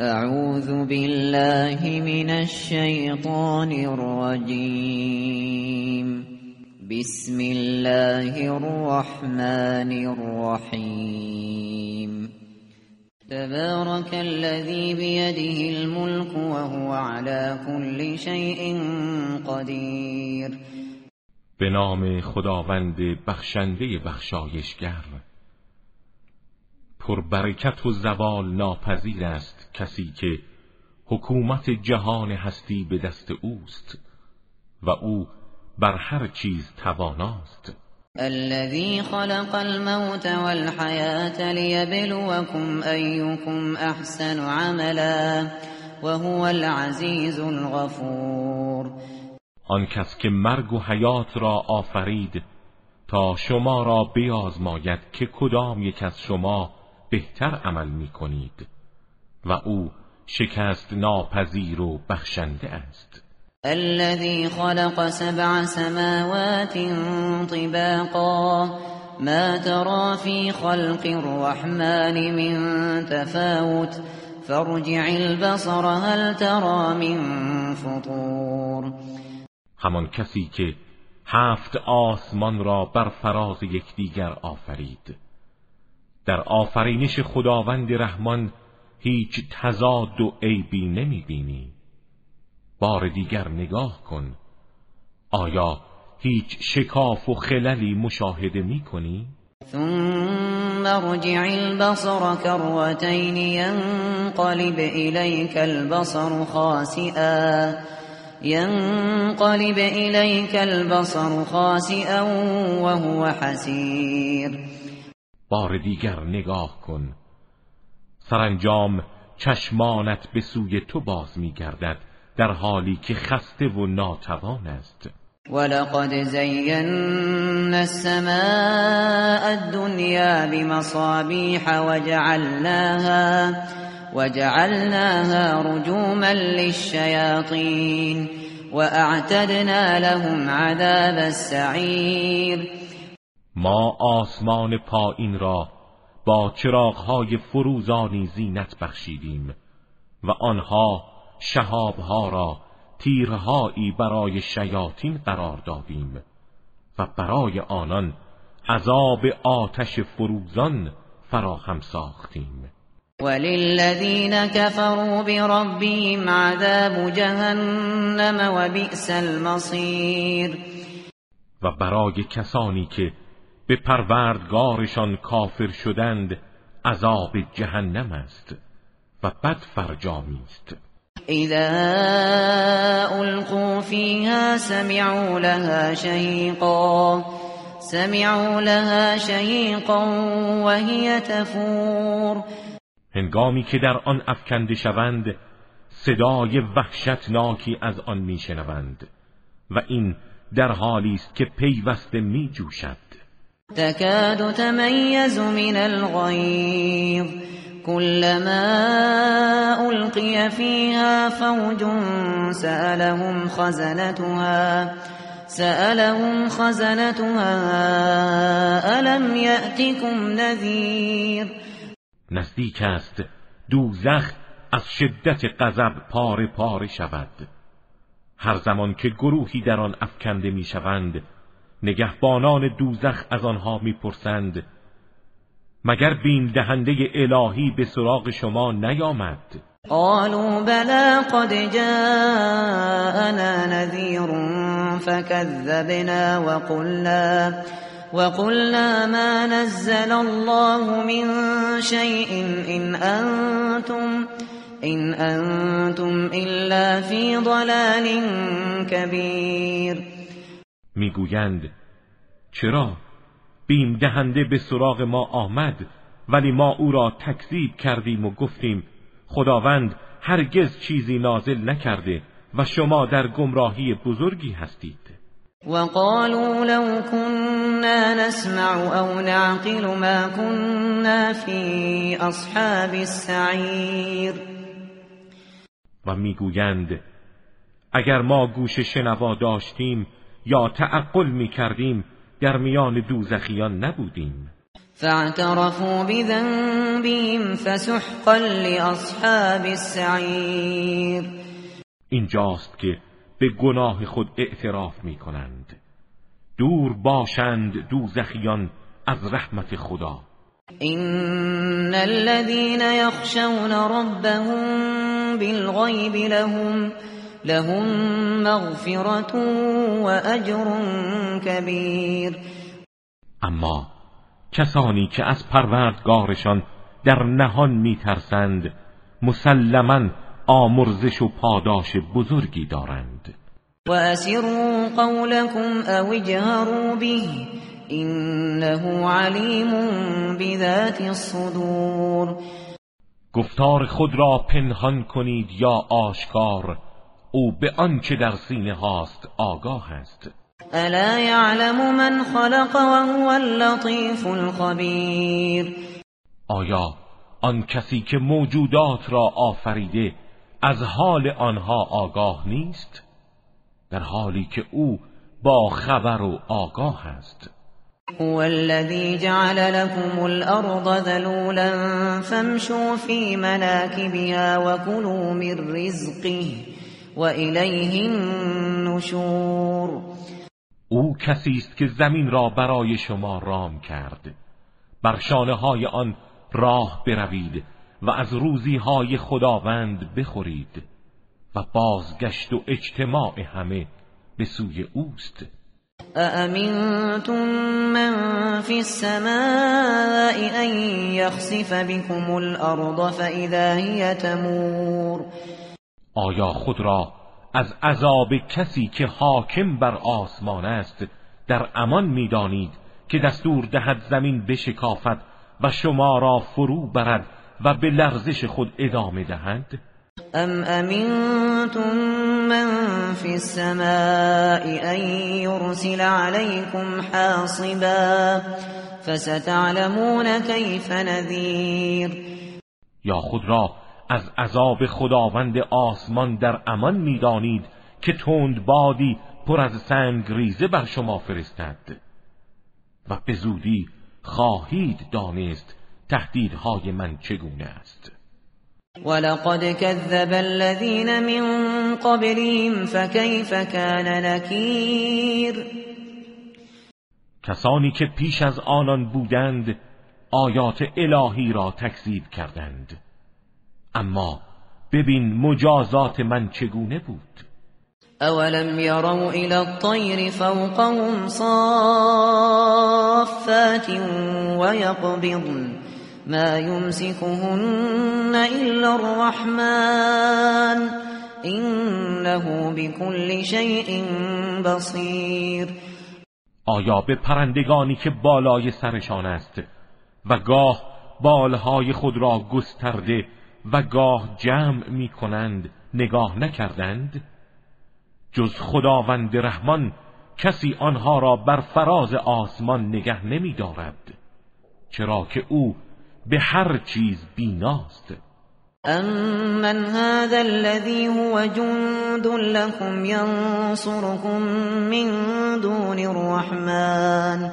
اعوذ بالله من الشیطان الرجیم بسم الله الرحمن الرحیم تبارك الذي بيده الملك وهو على كل شيء قدير. به نام خداوند بخشنده بخشایشگر. پربرکت و زوال ناپذیر است. کسی که حکومت جهان هستی به دست اوست و او بر هر چیز تواناست. الذي خلق الموت والحياة ليبلوكم أيكم أحسن عملا وهو العزيز الغفور. آن کس که مرگ و حیات را آفرید تا شما را بیازماید که کدام یک از شما بهتر عمل می کنید و او شکست ناپذیر و بخشنده است. الذي خلق سبع سماوات طباقا. ما ترى في خلق الرحمن من تفاوت. فارجع البصر هل ترى من فطور. همان کسی که هفت آسمان را بر فراز یکدیگر آفرید. در آفرینش خداوند رحمان هیچ تضاد و عیبی نمی‌بینی. بار دیگر نگاه کن. آیا هیچ شکاف و خللی مشاهده می کنی؟ ثم رجع البصر كروتين ينقلب إليك البصر خاسئا. ينقلب إليك البصر خاسئا وهو حسير. بار دیگر نگاه کن. سرانجام چشمانت به سوی تو باز میگردد در حالی که خسته و ناتوان است. ولقد زينا السماء الدنيا بمصابيح وجعلناها وجعلناها رجوما للشياطين واعتدنا لهم عذاب السعير ما آسمان پایین را با چراغهای فروزانی زینت بخشیدیم و آنها شهابها را تیرهایی برای شیاطین قرار دادیم و برای آنان عذاب آتش فروزان فراهم ساختیم. وللذین كفروا بربهم عذاب جهنم و بئس المصیر. و برای کسانی که به پروردگارشان کافر شدند عذاب جهنم است و بد فرجامی است. اذا القوا فيها سمعوا لها شهيقا سمعوا لها شهيقا وهي تفور. هنگامی که در آن افکنده شوند صدای وحشتناکی از آن میشنوند و این در حالی است که پیوسته میجوشد. تكاد تميز من الغيظ. كلما ألقي فيها فوج سألهم خزنتها سألهم خزنتها ألم يأتكم نذير؟ نزدیک است دوزخ از شدت غضب پاره پاره شود. هر زمان که گروهی در آن افکنده می‌شوند نگهبانان دوزخ از آنها می‌پرسند مگر بیم دهنده الهی به سراغ شما نیامد؟ قالوا بلا قد جاءنا نذير فكذبنا وقلنا وقلنا ما نزل الله من شيء إن أنتم إن أنتم إلا في ضلال كبير می‌گویند چرا؟ بیم دهنده به سراغ ما آمد ولی ما او را تکذیب کردیم و گفتیم خداوند هرگز چیزی نازل نکرده و شما در گمراهی بزرگی هستید. وقالوا لو كنا نسمع او نعقل ما كنا في اصحاب السعیر و می‌گویند اگر ما گوش شنوا داشتیم یا تعقل می کردیم در میان دوزخیان نبودیم. فاعترفوا بذنبهم فسحقا لأصحاب السعیر اینجاست که به گناه خود اعتراف می کنند دور باشند دوزخیان از رحمت خدا. این الذين يخشون ربهم بالغیب لهم لهم مغفرة و اجر کبیر اما کسانی که از پروردگارشان در نهان میترسند مسلما آمرزش و پاداش بزرگی دارند. و اسروا قولكم او اجهروا به انه علیم بذات الصدور. گفتار خود را پنهان کنید یا آشکار او به آنچه در سینه هاست آگاه است. الا يعلم من خلق وهو اللطيف الخبیر. آیا آن کسی که موجودات را آفریده از حال آنها آگاه نیست؟ در حالی که او با خبر و آگاه است. هو الذي جعل لكم الأرض ذلولا فامشوا في مناكبها وكلوا من رزقه. وإليه النشور. او کسی است که زمین را برای شما رام کرد. بر شانه های آن راه بروید و از روزی های خداوند بخورید و بازگشت و اجتماع همه به سوی اوست. أأمنتم من في السماء أن يخسف بكم الأرض فإذا هي تمور آیا خود را از عذاب کسی که حاکم بر آسمان است در امان می‌دانید که دستور دهد زمین بشکافد و شما را فرو برد و به لرزش خود ادامه دهد؟ ام امنتم من في السماء ان يرسل عليكم حاصبا فستعلمون كيف نذير یا خود را از عذاب خداوند آسمان در امان می‌دانید که تند بادی پر از سنگ ریزه بر شما فرستد. و به زودی خواهید دانست تهدیدهای من چگونه است. ولقد كذب الذين من قبلهم فكيف كان نكیر کسانی که پیش از آنان بودند آیات الهی را تکذیب کردند. اما ببین مجازات من چگونه بود؟ اولم يروا الى الطير فوقهم صافات ويقبضن ما يمسكهن الا الرحمن انه بكل شيء بصير آیا به پرندگانی که بالای سرشان است و گاه بالهای خود را گسترده و گاه جمع می کنند نگاه نکردند؟ جز خداوند رحمان کسی آنها را بر فراز آسمان نگه نمی دارد چرا که او به هر چیز بیناست. امن هذا الذي هو جند لكم ينصركم من دون الرحمن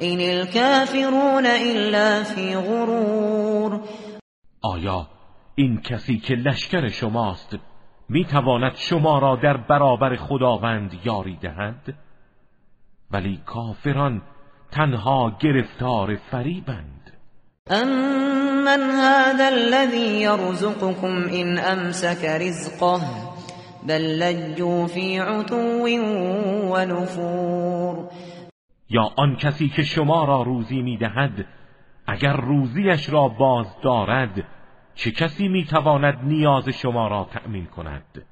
این الكافرون الا في غرور. آیا این کسی که لشکر شماست می‌تواند شما را در برابر خداوند یاری دهد؟ ولی کافران تنها گرفتار فریبند. امن هذا الذي يرزقكم ان امسك رزقه بل لجوا في عتو ونفور. یا آن کسی که شما را روزی می‌دهد اگر روزیش را باز دارد چه کسی می‌تواند نیاز شما را تأمین کند؟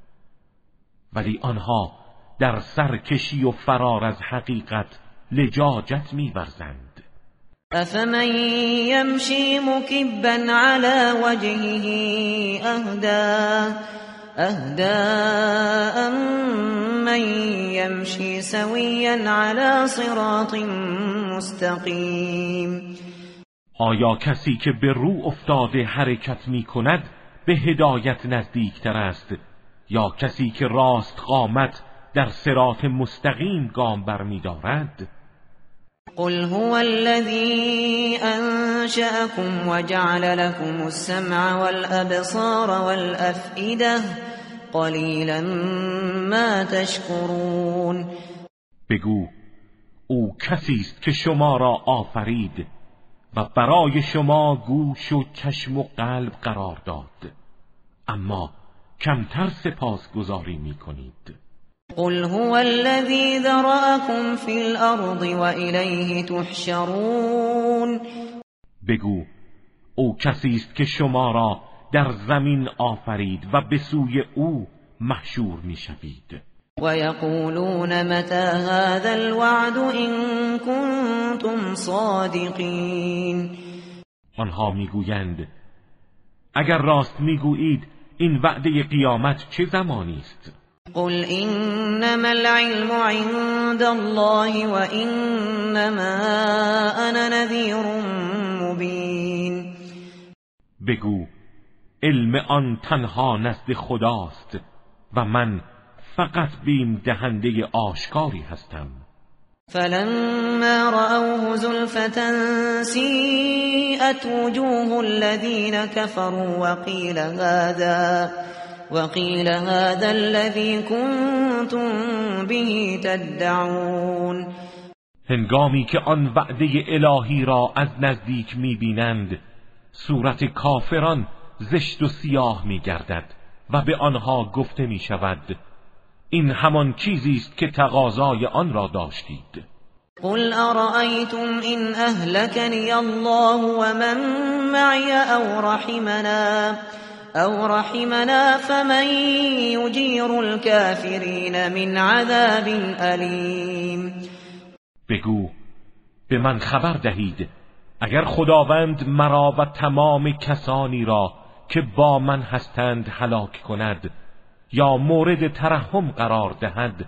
ولی آنها در سرکشی و فرار از حقیقت لجاجت میورزند. افمن يمشي مكبا على وجهه اهدى اهدى من يمشي سويا على صراط مستقيم. آیا کسی که به رو افتاده حرکت می کند به هدایت نزدیکتر است؟ یا کسی که راست قامت در سرات مستقیم گام بر می دارد؟ قل هو الذي أنشأكم وجعل لكم السمع والأبصار والأفئدة قلیلا ما تشکرون. بگو او کسی است که شما را آفرید؟ و برای شما گوش و چشم و قلب قرار داد. اما کمتر سپاس گذاری می کنید قل هو الذي ذرأكم في الارض وإليه تحشرون. بگو او کسی است که شما را در زمین آفرید و به سوی او محشور می‌شوید. و یقولون متى هذا الوعد ان کنتم صادقین آنها می‌گویند اگر راست می‌گویید این وعده قیامت چه زمانی است؟ قل انما العلم عند الله وانما انا نذیر مبین بگو علم آن تنها نزد خداست و من فقط بیم دهنده آشکاری هستم. فلما رأوه زلفة سیئت وجوه الذين كفروا وقيل هذا وقيل هذا الذي كنتم به تدعون. هنگامی که آن وعده الهی را از نزدیک می‌بینند صورت کافران زشت و سیاه می گردد و به آنها گفته می شود این همان چیزی است که تقاضای آن را داشتید. قل ارأيتم إن أهلكني الله ومن معي أو رحمنا أو رحمنا فمن يجير الكافرين من عذاب أليم بگو به من خبر دهید اگر خداوند مرا و تمام کسانی را که با من هستند هلاک کند یا مورد ترحم قرار دهد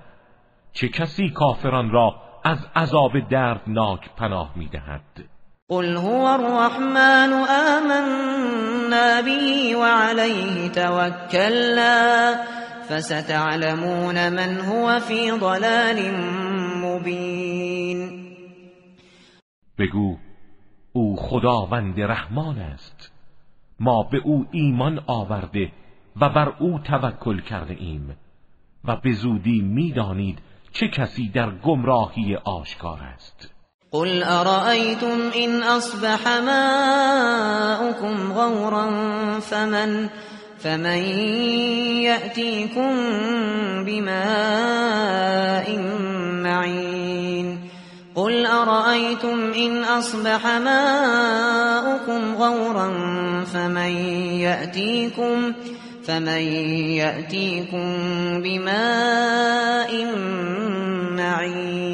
چه کسی کافران را از عذاب دردناک پناه می‌دهد؟ قل هو الرحمن آمنا به وعليه توكلنا فستعلمون من هو في ضلال مبین. بگو او خداوند رحمان است. ما به او ایمان آورده و بر او توکل کرده ایم و به زودی می‌دانید چه کسی در گمراهی آشکار است. قل ارأيتم إن أصبح ماؤكم غورا فمن فمن يأتيكم بماء معين قل أرأيتم إن أصبح ماؤكم غورا فمن يأتيكم فمن يأتيكم بماء معين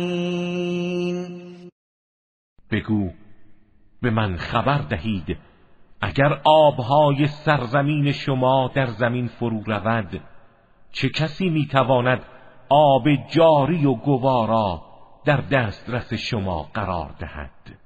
بگو به من خبر دهید اگر آبهای سرزمین شما در زمین فرو رود چه کسی می‌تواند آب جاری و گوارا در دسترس شما قرار دهد.